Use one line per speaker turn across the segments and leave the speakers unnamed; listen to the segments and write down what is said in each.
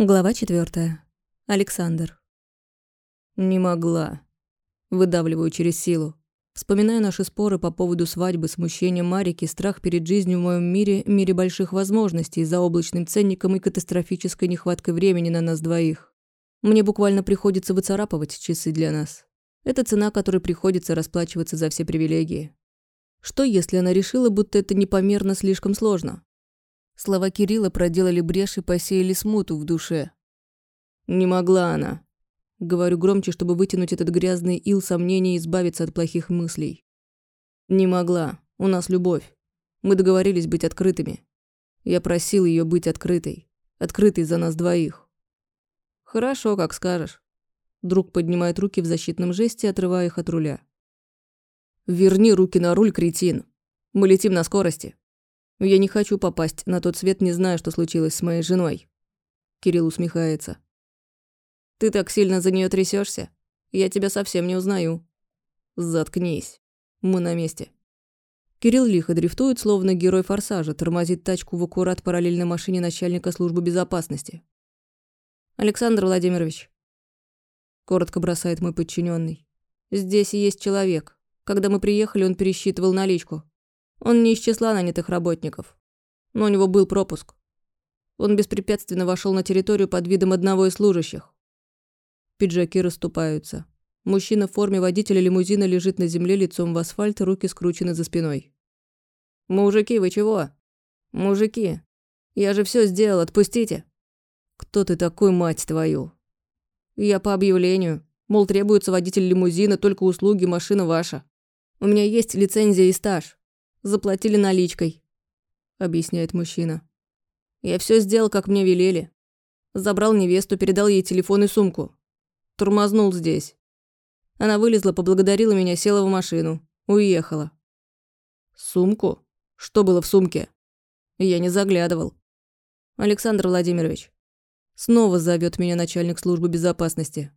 Глава четвертая. Александр. Не могла. Выдавливаю через силу. Вспоминаю наши споры по поводу свадьбы, смущение Марики, страх перед жизнью в моем мире, мире больших возможностей, за облачным ценником и катастрофической нехваткой времени на нас двоих. Мне буквально приходится выцарапывать часы для нас. Это цена, которой приходится расплачиваться за все привилегии. Что, если она решила, будто это непомерно слишком сложно? Слова Кирилла проделали брешь и посеяли смуту в душе. Не могла она. Говорю громче, чтобы вытянуть этот грязный ил сомнений и избавиться от плохих мыслей. Не могла. У нас любовь. Мы договорились быть открытыми. Я просил ее быть открытой. Открытой за нас двоих. Хорошо, как скажешь. Друг поднимает руки в защитном жесте, отрывая их от руля. «Верни руки на руль, кретин. Мы летим на скорости». Я не хочу попасть на тот свет, не зная, что случилось с моей женой. Кирилл усмехается. Ты так сильно за нее трясешься? Я тебя совсем не узнаю. Заткнись. Мы на месте. Кирилл лихо дрифтует, словно герой форсажа, тормозит тачку в аккурат параллельной машине начальника службы безопасности. Александр Владимирович. Коротко бросает мой подчиненный. Здесь есть человек. Когда мы приехали, он пересчитывал наличку. Он не из числа нанятых работников. Но у него был пропуск. Он беспрепятственно вошел на территорию под видом одного из служащих. Пиджаки расступаются. Мужчина в форме водителя лимузина лежит на земле лицом в асфальт, руки скручены за спиной. «Мужики, вы чего? Мужики, я же все сделал, отпустите!» «Кто ты такой, мать твою?» «Я по объявлению. Мол, требуется водитель лимузина, только услуги, машина ваша. У меня есть лицензия и стаж. Заплатили наличкой», — объясняет мужчина. «Я все сделал, как мне велели. Забрал невесту, передал ей телефон и сумку. Тормознул здесь. Она вылезла, поблагодарила меня, села в машину. Уехала. Сумку? Что было в сумке? Я не заглядывал. Александр Владимирович. Снова зовет меня начальник службы безопасности.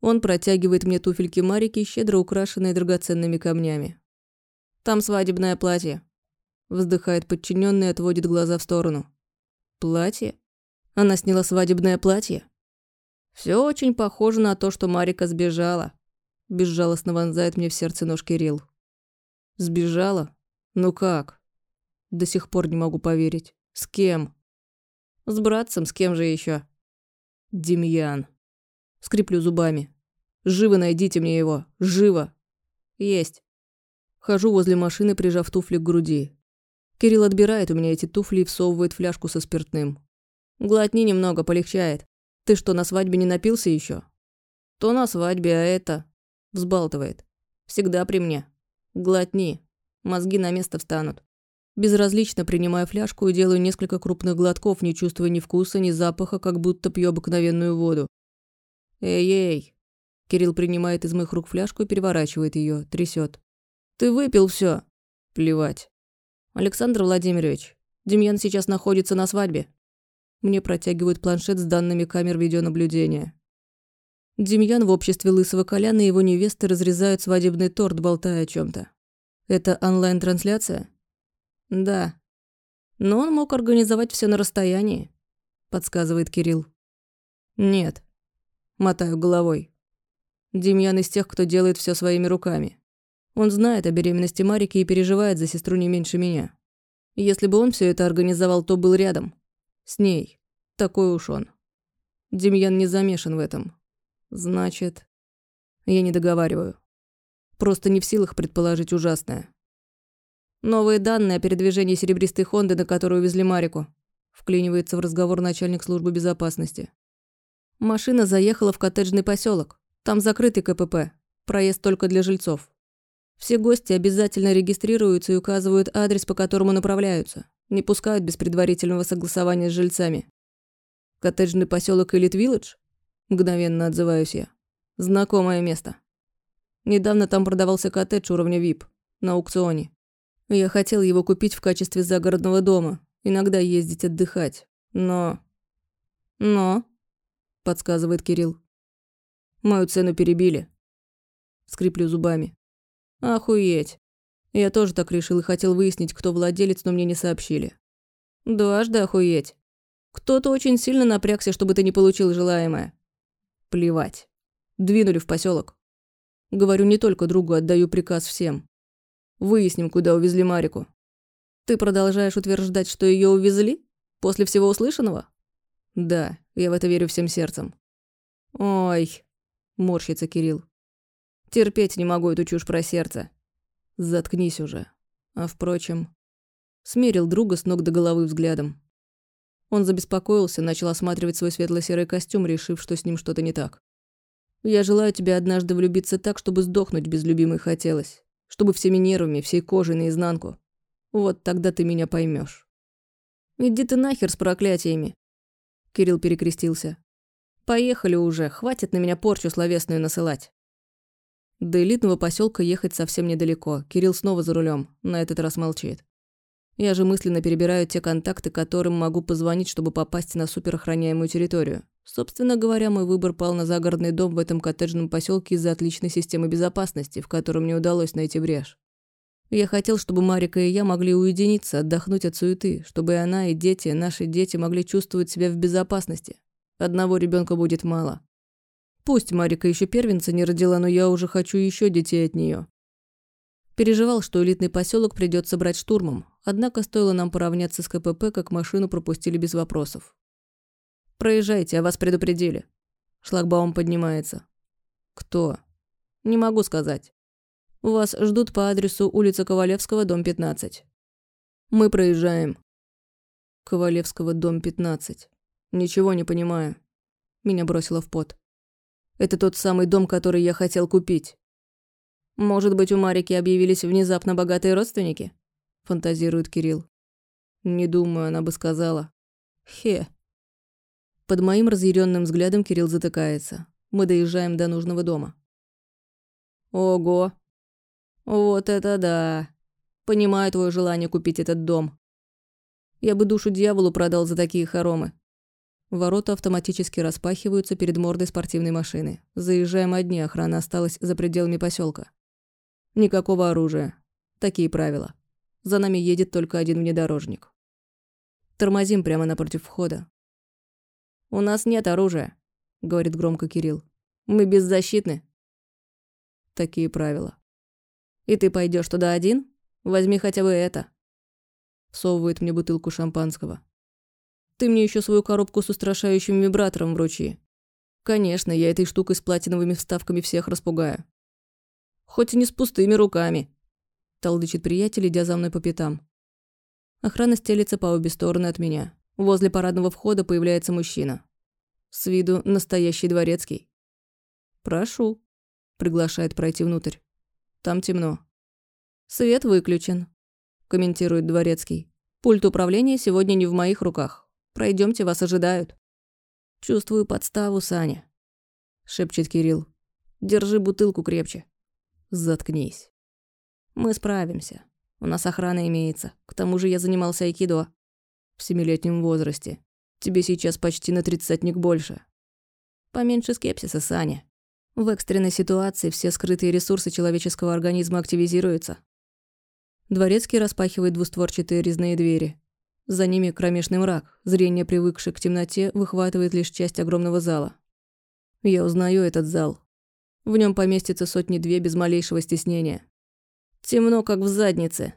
Он протягивает мне туфельки Марики, щедро украшенные драгоценными камнями. Там свадебное платье. Вздыхает подчиненный и отводит глаза в сторону. Платье? Она сняла свадебное платье? Все очень похоже на то, что Марика сбежала. Безжалостно вонзает мне в сердце нож Кирилл. Сбежала? Ну как? До сих пор не могу поверить. С кем? С братцем, с кем же еще? Демьян. Скреплю зубами. Живо найдите мне его. Живо. Есть. Хожу возле машины, прижав туфли к груди. Кирилл отбирает у меня эти туфли и всовывает фляжку со спиртным. «Глотни немного, полегчает. Ты что, на свадьбе не напился еще? «То на свадьбе, а это...» Взбалтывает. «Всегда при мне. Глотни. Мозги на место встанут». Безразлично принимаю фляжку и делаю несколько крупных глотков, не чувствуя ни вкуса, ни запаха, как будто пью обыкновенную воду. «Эй-эй!» Кирилл принимает из моих рук фляжку и переворачивает ее, трясет. Ты выпил все. Плевать. Александр Владимирович, Демьян сейчас находится на свадьбе. Мне протягивают планшет с данными камер видеонаблюдения. Демьян в обществе лысого Коляна и его невесты разрезают свадебный торт, болтая о чем то Это онлайн-трансляция? Да. Но он мог организовать все на расстоянии, подсказывает Кирилл. Нет. Мотаю головой. Демьян из тех, кто делает все своими руками. Он знает о беременности Марики и переживает за сестру не меньше меня. Если бы он все это организовал, то был рядом. С ней. Такой уж он. Демьян не замешан в этом. Значит... Я не договариваю. Просто не в силах предположить ужасное. Новые данные о передвижении серебристой Хонды, на которую везли Марику. Вклинивается в разговор начальник службы безопасности. Машина заехала в коттеджный поселок. Там закрытый КПП. Проезд только для жильцов. Все гости обязательно регистрируются и указывают адрес, по которому направляются. Не пускают без предварительного согласования с жильцами. Коттеджный поселок Элит Вилледж? Мгновенно отзываюсь я. Знакомое место. Недавно там продавался коттедж уровня VIP на аукционе. Я хотел его купить в качестве загородного дома, иногда ездить отдыхать. Но... Но... Подсказывает Кирилл. Мою цену перебили. Скриплю зубами. Охуеть. Я тоже так решил и хотел выяснить, кто владелец, но мне не сообщили. Дважды охуеть. Кто-то очень сильно напрягся, чтобы ты не получил желаемое. Плевать. Двинули в поселок. Говорю не только другу, отдаю приказ всем. Выясним, куда увезли Марику. Ты продолжаешь утверждать, что ее увезли? После всего услышанного? Да, я в это верю всем сердцем. Ой, морщится Кирилл. Терпеть не могу эту чушь про сердце. Заткнись уже. А впрочем... Смерил друга с ног до головы взглядом. Он забеспокоился, начал осматривать свой светло-серый костюм, решив, что с ним что-то не так. «Я желаю тебе однажды влюбиться так, чтобы сдохнуть без любимой хотелось. Чтобы всеми нервами, всей кожей наизнанку. Вот тогда ты меня поймешь. «Иди ты нахер с проклятиями!» Кирилл перекрестился. «Поехали уже, хватит на меня порчу словесную насылать». До элитного поселка ехать совсем недалеко. Кирилл снова за рулем, на этот раз молчит. Я же мысленно перебираю те контакты, которым могу позвонить, чтобы попасть на суперохраняемую территорию. Собственно говоря, мой выбор пал на загородный дом в этом коттеджном поселке из-за отличной системы безопасности, в котором мне удалось найти брешь. Я хотел, чтобы Марика и я могли уединиться, отдохнуть от суеты, чтобы и она, и дети, наши дети могли чувствовать себя в безопасности. Одного ребенка будет мало. Пусть Марика еще первенца не родила, но я уже хочу еще детей от нее. Переживал, что элитный поселок придется брать штурмом, однако стоило нам поравняться с КПП, как машину пропустили без вопросов. «Проезжайте, а вас предупредили». Шлагбаум поднимается. «Кто?» «Не могу сказать. Вас ждут по адресу улица Ковалевского, дом 15». «Мы проезжаем». Ковалевского, дом 15. Ничего не понимаю. Меня бросило в пот. Это тот самый дом, который я хотел купить. «Может быть, у Марики объявились внезапно богатые родственники?» – фантазирует Кирилл. «Не думаю, она бы сказала». «Хе». Под моим разъяренным взглядом Кирилл затыкается. Мы доезжаем до нужного дома. «Ого! Вот это да! Понимаю твое желание купить этот дом. Я бы душу дьяволу продал за такие хоромы». Ворота автоматически распахиваются перед мордой спортивной машины. Заезжаем одни, охрана осталась за пределами поселка. Никакого оружия. Такие правила. За нами едет только один внедорожник. Тормозим прямо напротив входа. «У нас нет оружия», — говорит громко Кирилл. «Мы беззащитны». Такие правила. «И ты пойдешь туда один? Возьми хотя бы это». Всовывает мне бутылку шампанского. «Ты мне еще свою коробку с устрашающим вибратором вручи. Конечно, я этой штукой с платиновыми вставками всех распугаю. Хоть и не с пустыми руками», – толдычит приятель, идя за мной по пятам. Охрана стелится по обе стороны от меня. Возле парадного входа появляется мужчина. С виду настоящий дворецкий. «Прошу», – приглашает пройти внутрь. Там темно. «Свет выключен», – комментирует дворецкий. «Пульт управления сегодня не в моих руках. Пройдемте, вас ожидают». «Чувствую подставу, Саня», – шепчет Кирилл. «Держи бутылку крепче». Заткнись. Мы справимся. У нас охрана имеется. К тому же я занимался айкидо. В семилетнем возрасте. Тебе сейчас почти на тридцатник больше. Поменьше скепсиса, Саня. В экстренной ситуации все скрытые ресурсы человеческого организма активизируются. Дворецкий распахивает двустворчатые резные двери. За ними кромешный мрак. Зрение, привыкшее к темноте, выхватывает лишь часть огромного зала. Я узнаю этот зал. В нем поместится сотни-две без малейшего стеснения. Темно, как в заднице.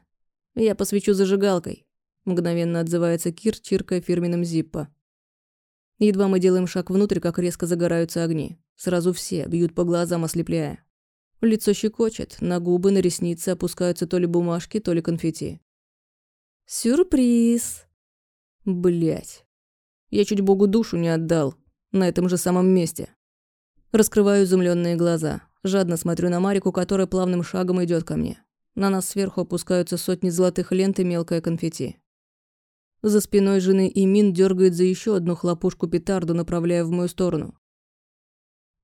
Я посвечу зажигалкой. Мгновенно отзывается Кир, чиркая фирменным зиппо. Едва мы делаем шаг внутрь, как резко загораются огни. Сразу все, бьют по глазам, ослепляя. Лицо щекочет, на губы, на ресницы опускаются то ли бумажки, то ли конфетти. Сюрприз! Блять. Я чуть богу душу не отдал. На этом же самом месте. Раскрываю изумленные глаза. Жадно смотрю на Марику, которая плавным шагом идет ко мне. На нас сверху опускаются сотни золотых лент и мелкое конфетти. За спиной жены Имин дергает за еще одну хлопушку петарду, направляя в мою сторону.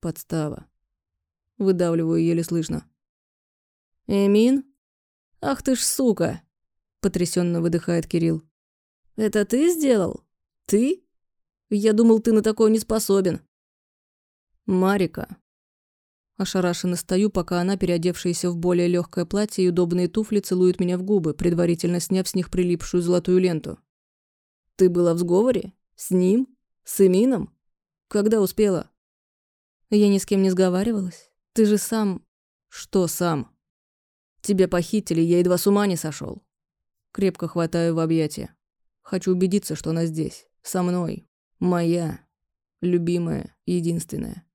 Подстава. Выдавливаю еле слышно. «Эмин? Ах ты ж сука!» Потрясенно выдыхает Кирилл. «Это ты сделал? Ты? Я думал, ты на такое не способен». «Марика». Ошарашенно стою, пока она, переодевшаяся в более легкое платье и удобные туфли, целует меня в губы, предварительно сняв с них прилипшую золотую ленту. «Ты была в сговоре? С ним? С Эмином? Когда успела? Я ни с кем не сговаривалась. Ты же сам... Что сам? Тебя похитили, я едва с ума не сошел. Крепко хватаю в объятия. Хочу убедиться, что она здесь. Со мной. Моя. Любимая. Единственная.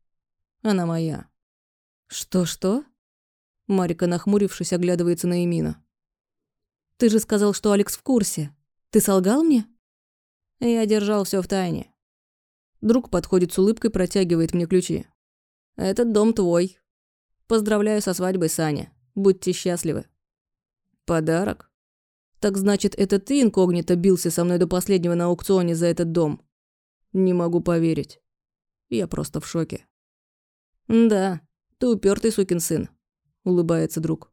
Она моя. Что-что? Марика, нахмурившись, оглядывается на Эмина. Ты же сказал, что Алекс в курсе. Ты солгал мне? Я держал все в тайне. Друг подходит с улыбкой, протягивает мне ключи. Этот дом твой. Поздравляю со свадьбой, Саня. Будьте счастливы. Подарок? Так значит, это ты инкогнито бился со мной до последнего на аукционе за этот дом? Не могу поверить. Я просто в шоке. Да, ты упертый сукин сын, улыбается друг.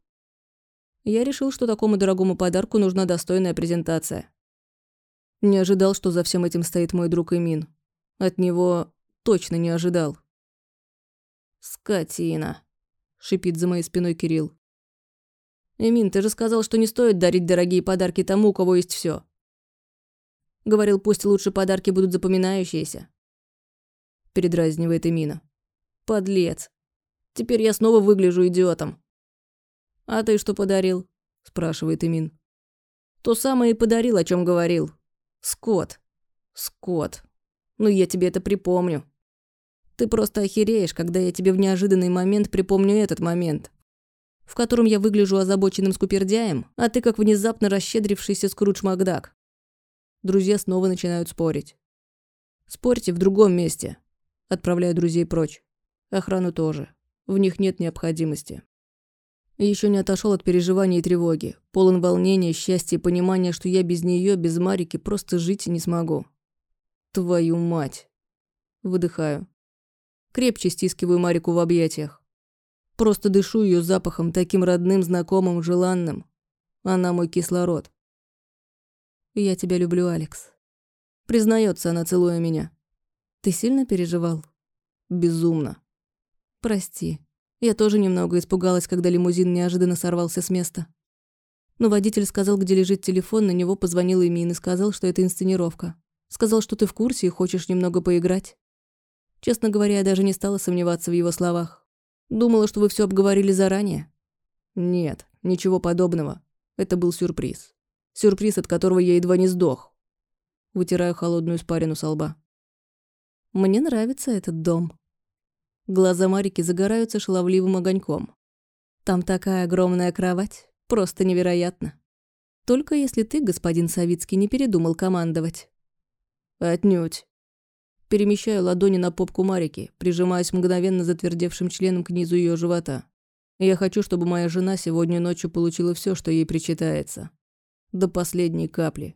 Я решил, что такому дорогому подарку нужна достойная презентация. Не ожидал, что за всем этим стоит мой друг Эмин. От него точно не ожидал. «Скотина», — шипит за моей спиной Кирилл. «Эмин, ты же сказал, что не стоит дарить дорогие подарки тому, у кого есть все. Говорил, пусть лучше подарки будут запоминающиеся. Передразнивает Эмина. Подлец. Теперь я снова выгляжу идиотом. А ты что подарил? Спрашивает Эмин. То самое и подарил, о чем говорил. Скот. Скот. Ну, я тебе это припомню. Ты просто охереешь, когда я тебе в неожиданный момент припомню этот момент, в котором я выгляжу озабоченным скупердяем, а ты как внезапно расщедрившийся Скрудж Макдак. Друзья снова начинают спорить. Спорьте в другом месте. Отправляю друзей прочь. Охрану тоже. В них нет необходимости. Еще не отошел от переживаний и тревоги. Полон волнения, счастья и понимания, что я без нее, без Марики, просто жить не смогу. Твою мать. Выдыхаю. Крепче стискиваю Марику в объятиях. Просто дышу ее запахом, таким родным, знакомым, желанным. Она мой кислород. Я тебя люблю, Алекс. Признается она, целуя меня. Ты сильно переживал? Безумно. Прости. Я тоже немного испугалась, когда лимузин неожиданно сорвался с места. Но водитель сказал, где лежит телефон, на него позвонил Эмин и сказал, что это инсценировка. Сказал, что ты в курсе и хочешь немного поиграть. Честно говоря, я даже не стала сомневаться в его словах. Думала, что вы все обговорили заранее. Нет, ничего подобного. Это был сюрприз. Сюрприз, от которого я едва не сдох. Вытираю холодную спарину со лба. Мне нравится этот дом. Глаза Марики загораются шаловливым огоньком. Там такая огромная кровать. Просто невероятно. Только если ты, господин Савицкий, не передумал командовать. Отнюдь. Перемещаю ладони на попку Марики, прижимаясь мгновенно затвердевшим членом к низу ее живота. Я хочу, чтобы моя жена сегодня ночью получила все, что ей причитается. До последней капли.